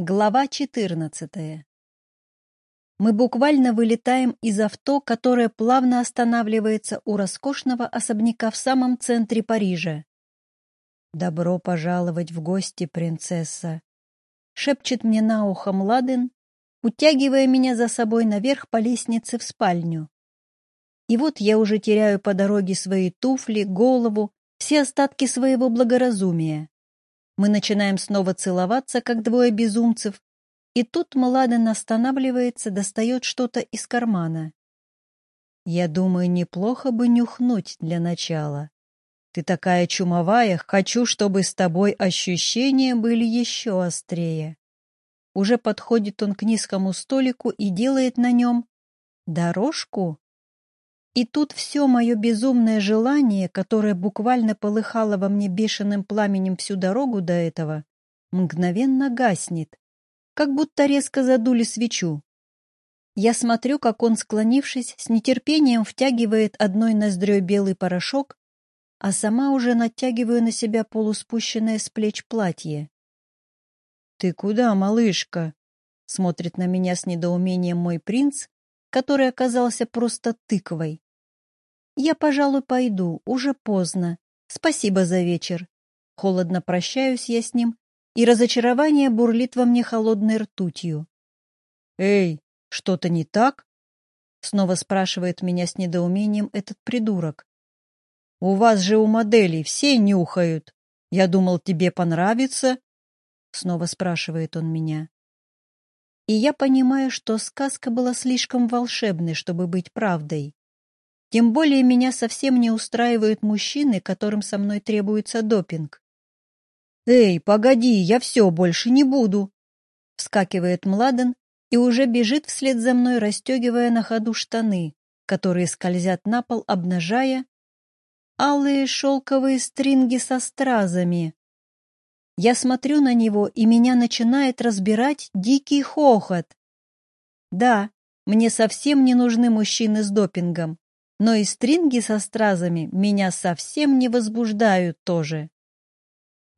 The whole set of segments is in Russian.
Глава 14. Мы буквально вылетаем из авто, которое плавно останавливается у роскошного особняка в самом центре Парижа. «Добро пожаловать в гости, принцесса!» — шепчет мне на ухо Младен, утягивая меня за собой наверх по лестнице в спальню. И вот я уже теряю по дороге свои туфли, голову, все остатки своего благоразумия. Мы начинаем снова целоваться, как двое безумцев, и тут Младен останавливается, достает что-то из кармана. Я думаю, неплохо бы нюхнуть для начала. Ты такая чумовая, хочу, чтобы с тобой ощущения были еще острее. Уже подходит он к низкому столику и делает на нем дорожку и тут все мое безумное желание, которое буквально полыхало во мне бешеным пламенем всю дорогу до этого, мгновенно гаснет, как будто резко задули свечу. Я смотрю, как он, склонившись, с нетерпением втягивает одной ноздрёй белый порошок, а сама уже натягиваю на себя полуспущенное с плеч платье. «Ты куда, малышка?» — смотрит на меня с недоумением мой принц, который оказался просто тыквой. «Я, пожалуй, пойду, уже поздно. Спасибо за вечер». Холодно прощаюсь я с ним, и разочарование бурлит во мне холодной ртутью. «Эй, что-то не так?» Снова спрашивает меня с недоумением этот придурок. «У вас же у моделей все нюхают. Я думал, тебе понравится?» Снова спрашивает он меня. И я понимаю, что сказка была слишком волшебной, чтобы быть правдой. Тем более меня совсем не устраивают мужчины, которым со мной требуется допинг. «Эй, погоди, я все, больше не буду!» Вскакивает Младен и уже бежит вслед за мной, расстегивая на ходу штаны, которые скользят на пол, обнажая алые шелковые стринги со стразами, я смотрю на него, и меня начинает разбирать дикий хохот. Да, мне совсем не нужны мужчины с допингом, но и стринги со стразами меня совсем не возбуждают тоже.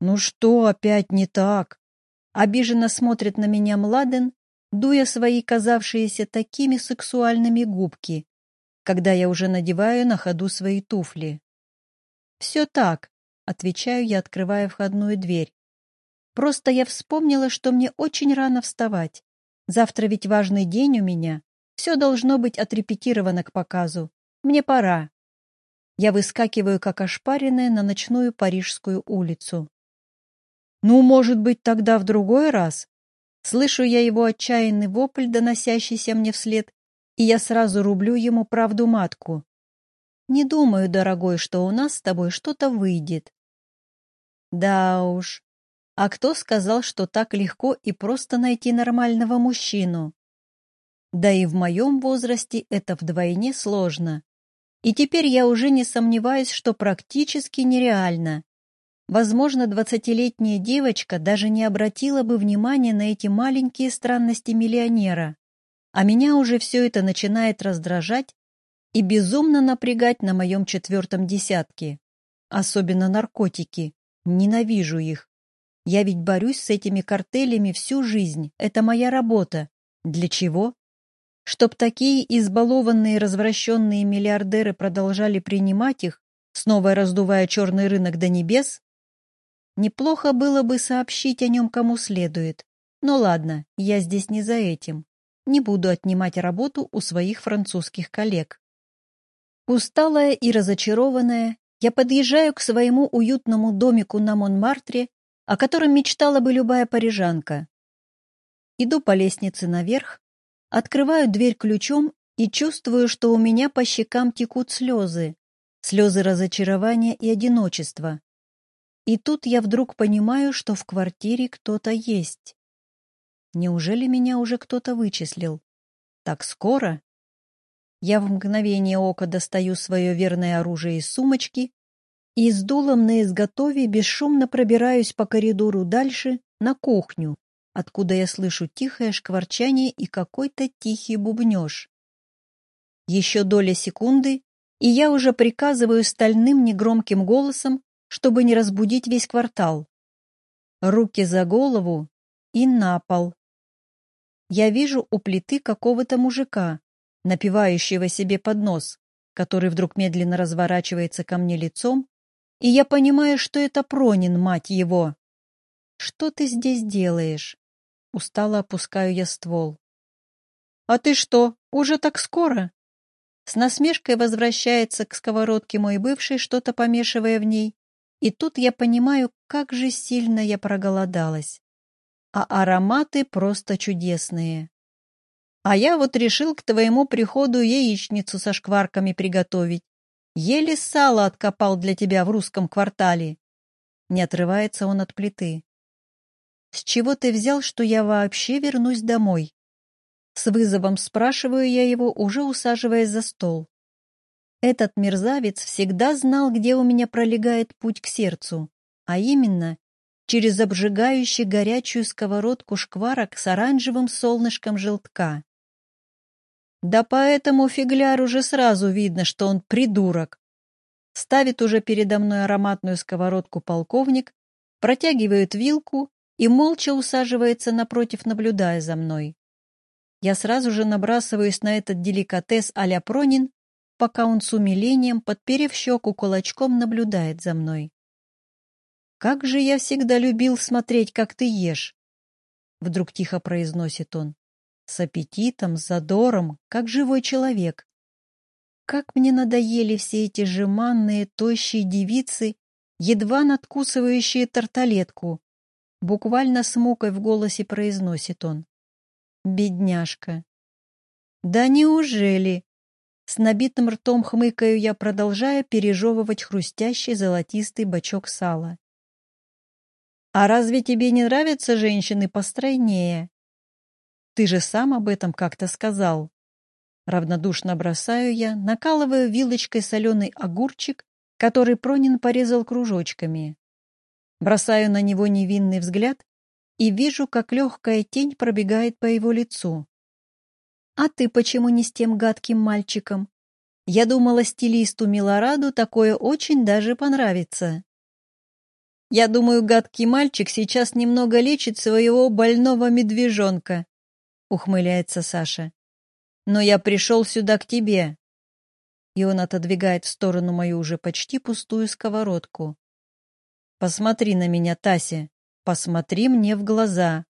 Ну что опять не так? Обиженно смотрит на меня Младен, дуя свои казавшиеся такими сексуальными губки, когда я уже надеваю на ходу свои туфли. «Все так», — отвечаю я, открывая входную дверь. Просто я вспомнила, что мне очень рано вставать. Завтра ведь важный день у меня. Все должно быть отрепетировано к показу. Мне пора. Я выскакиваю, как ошпаренная, на ночную парижскую улицу. Ну, может быть, тогда в другой раз? Слышу я его отчаянный вопль, доносящийся мне вслед, и я сразу рублю ему правду матку. Не думаю, дорогой, что у нас с тобой что-то выйдет. Да уж, а кто сказал, что так легко и просто найти нормального мужчину? Да и в моем возрасте это вдвойне сложно. И теперь я уже не сомневаюсь, что практически нереально. Возможно, двадцатилетняя девочка даже не обратила бы внимания на эти маленькие странности миллионера. А меня уже все это начинает раздражать и безумно напрягать на моем четвертом десятке. Особенно наркотики. Ненавижу их. Я ведь борюсь с этими картелями всю жизнь. Это моя работа. Для чего? Чтоб такие избалованные развращенные миллиардеры продолжали принимать их, снова раздувая черный рынок до небес? Неплохо было бы сообщить о нем кому следует. Но ладно, я здесь не за этим. Не буду отнимать работу у своих французских коллег. Усталая и разочарованная, я подъезжаю к своему уютному домику на Монмартре о котором мечтала бы любая парижанка. Иду по лестнице наверх, открываю дверь ключом и чувствую, что у меня по щекам текут слезы, слезы разочарования и одиночества. И тут я вдруг понимаю, что в квартире кто-то есть. Неужели меня уже кто-то вычислил? Так скоро? Я в мгновение ока достаю свое верное оружие из сумочки и с дулом на изготове бесшумно пробираюсь по коридору дальше, на кухню, откуда я слышу тихое шкварчание и какой-то тихий бубнеж. Еще доля секунды, и я уже приказываю стальным негромким голосом, чтобы не разбудить весь квартал. Руки за голову, и на пол. Я вижу у плиты какого-то мужика, напивающего себе под нос, который вдруг медленно разворачивается ко мне лицом, и я понимаю, что это Пронин, мать его. «Что ты здесь делаешь?» Устало опускаю я ствол. «А ты что, уже так скоро?» С насмешкой возвращается к сковородке мой бывший, что-то помешивая в ней, и тут я понимаю, как же сильно я проголодалась. А ароматы просто чудесные. А я вот решил к твоему приходу яичницу со шкварками приготовить. Еле сало откопал для тебя в русском квартале. Не отрывается он от плиты. С чего ты взял, что я вообще вернусь домой? С вызовом спрашиваю я его, уже усаживаясь за стол. Этот мерзавец всегда знал, где у меня пролегает путь к сердцу, а именно через обжигающую горячую сковородку шкварок с оранжевым солнышком желтка. Да поэтому фигляр уже сразу видно, что он придурок. Ставит уже передо мной ароматную сковородку полковник, протягивает вилку и молча усаживается напротив, наблюдая за мной. Я сразу же набрасываюсь на этот деликатес а-ля Пронин, пока он с умилением, подперев щеку кулачком, наблюдает за мной. «Как же я всегда любил смотреть, как ты ешь!» Вдруг тихо произносит он. С аппетитом, с задором, как живой человек. Как мне надоели все эти жеманные, тощие девицы, едва надкусывающие тарталетку, Буквально с мукой в голосе произносит он. Бедняжка. Да неужели? С набитым ртом хмыкаю я, продолжая пережевывать хрустящий золотистый бочок сала. А разве тебе не нравятся женщины постройнее? Ты же сам об этом как-то сказал. Равнодушно бросаю я, накалываю вилочкой соленый огурчик, который Пронин порезал кружочками. Бросаю на него невинный взгляд и вижу, как легкая тень пробегает по его лицу. «А ты почему не с тем гадким мальчиком? Я думала, стилисту Милораду такое очень даже понравится». «Я думаю, гадкий мальчик сейчас немного лечит своего больного медвежонка», — ухмыляется Саша. «Но я пришел сюда к тебе». И он отодвигает в сторону мою уже почти пустую сковородку. Посмотри на меня, Тася, посмотри мне в глаза.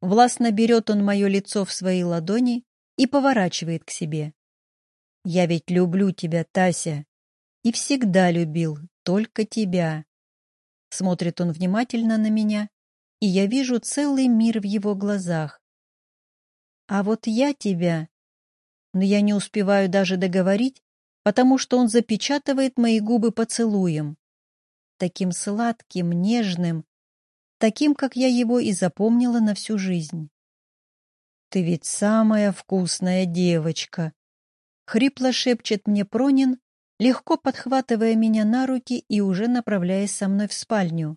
Властно берет он мое лицо в свои ладони и поворачивает к себе. Я ведь люблю тебя, Тася, и всегда любил только тебя. Смотрит он внимательно на меня, и я вижу целый мир в его глазах. А вот я тебя... Но я не успеваю даже договорить, потому что он запечатывает мои губы поцелуем таким сладким, нежным, таким, как я его и запомнила на всю жизнь. «Ты ведь самая вкусная девочка!» — хрипло шепчет мне Пронин, легко подхватывая меня на руки и уже направляясь со мной в спальню.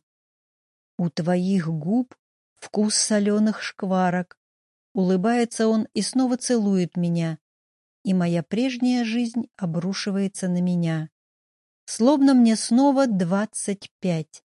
«У твоих губ вкус соленых шкварок!» Улыбается он и снова целует меня, и моя прежняя жизнь обрушивается на меня словно мне снова двадцать пять.